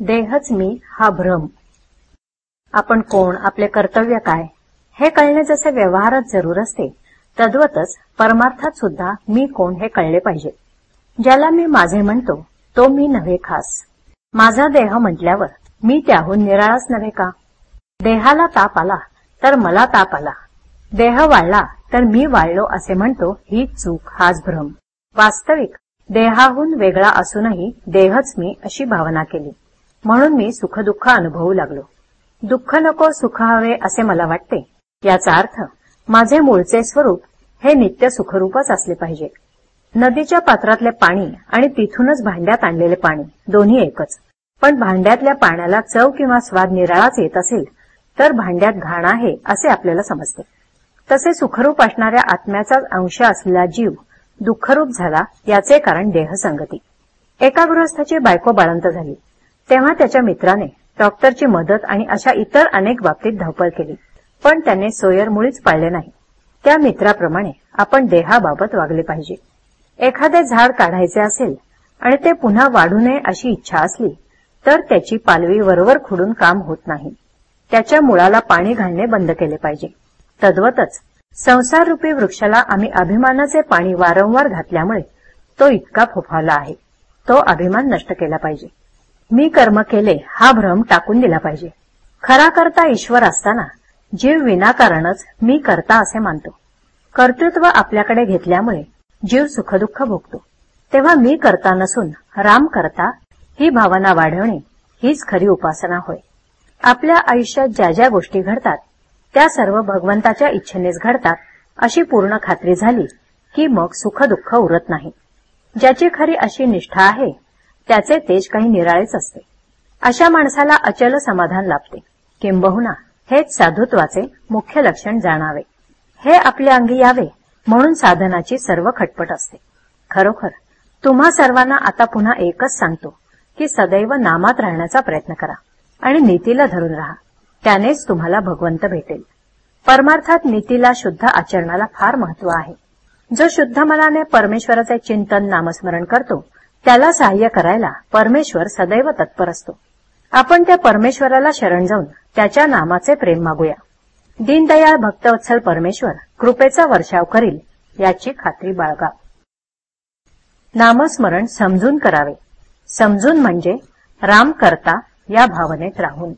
देहच मी हा भ्रम. आपण कोण आपले कर्तव्य काय? हे कळणे जसे व्यवहारात जरूर असते तद्वतच परमार्थात सुद्धा मी कोण हे कळले पाहिजे. ज्याला मी माझे म्हणतो तो मी नव्हे खास. माझा देह म्हटल्यावर मी त्याहून निराळाच नव्हे का? देहाला ताप आला तर मला ताप आला. देह वाळला तर मी वाळलो असे म्हणतो ही चूक हाच भ्रम. वास्तविक देहाहून वेगळा असूनही देहच मी अशी भावना केली. म्हणून मी सुखदुःख अनुभवू लागलो. दुःख नको सुख हवे असे मला वाटते. याचा अर्थ माझे मूळचे स्वरूप हे नित्य सुखरूपच असले पाहिजे. नदीच्या पात्रातले पाणी आणि तिथूनच भांड्यात आणलेले पाणी दोन्ही एकच. पण भांड्यातल्या पाण्याला चव किंवा स्वाद निराळाच येत असेल तर भांड्यात घाण आहे असे आपल्याला समजते. तसे सुखरूप असणाऱ्या आत्म्याचाच अंश असलेला जीव दुःखरूप झाला याचे कारण देहसंगती. एका गृहस्थाची बायको बाळंत झाली. तेव्हा त्याच्या मित्राने डॉक्टरची मदत आणि अशा इतर अनेक बाबतीत धावपळ केली. पण त्याने सोयर मुळीच पाळले नाही. त्या मित्राप्रमाणे आपण देहाबाबत वागले पाहिजे. एखादे झाड काढायचे असेल आणि ते पुन्हा वाढू नये अशी इच्छा असली तर त्याची पालवी वरवर खुडून काम होत नाही. त्याच्या मुळाला पाणी घालणे बंद केले पाहिजे. तद्वतच संसाररूपी वृक्षाला आम्ही अभिमानाचे पाणी वारंवार घातल्यामुळे तो इतका फोफावला आहे. तो अभिमान नष्ट केला पाहिजे. मी कर्म केले हा भ्रम टाकून दिला पाहिजे. खरा करता ईश्वर असताना जीव विनाकारणच मी करता असे मानतो. कर्तृत्व आपल्याकडे घेतल्यामुळे जीव सुखदुःख भोगतो. तेव्हा मी करता नसून राम करता ही भावना वाढवणे हीच खरी उपासना होय. आपल्या आयुष्यात ज्या ज्या गोष्टी घडतात त्या सर्व भगवंताच्या इच्छेनेच घडतात अशी पूर्ण खात्री झाली की मग सुखदुःख उरत नाही. ज्याची खरी अशी निष्ठा आहे त्याचे तेज काही निराळेच असते. अशा माणसाला अचल समाधान लाभते. किंबहुना हेच साधुत्वाचे मुख्य लक्षण जाणावे. हे आपल्या अंगी यावे म्हणून साधनाची सर्व खटपट असते. खरोखर तुम्हा सर्वांना आता पुन्हा एकच सांगतो की सदैव नामात राहण्याचा प्रयत्न करा आणि नीतीला धरून राहा. त्यानेच तुम्हाला भगवंत भेटेल. परमार्थात नीतीला शुद्ध आचरणाला फार महत्त्व आहे. जो शुद्ध मनाने परमेश्वराचे चिंतन नामस्मरण करतो त्याला सहाय्य करायला परमेश्वर सदैव तत्पर असतो. आपण त्या परमेश्वराला शरण जाऊन त्याच्या नामाचे प्रेम मागूया. दीनदयाळ भक्तवत्सल परमेश्वर कृपेचा वर्षाव करील याची खात्री बाळगा. नामस्मरण समजून करावे. समजून म्हणजे राम करता या भावनेत राहून.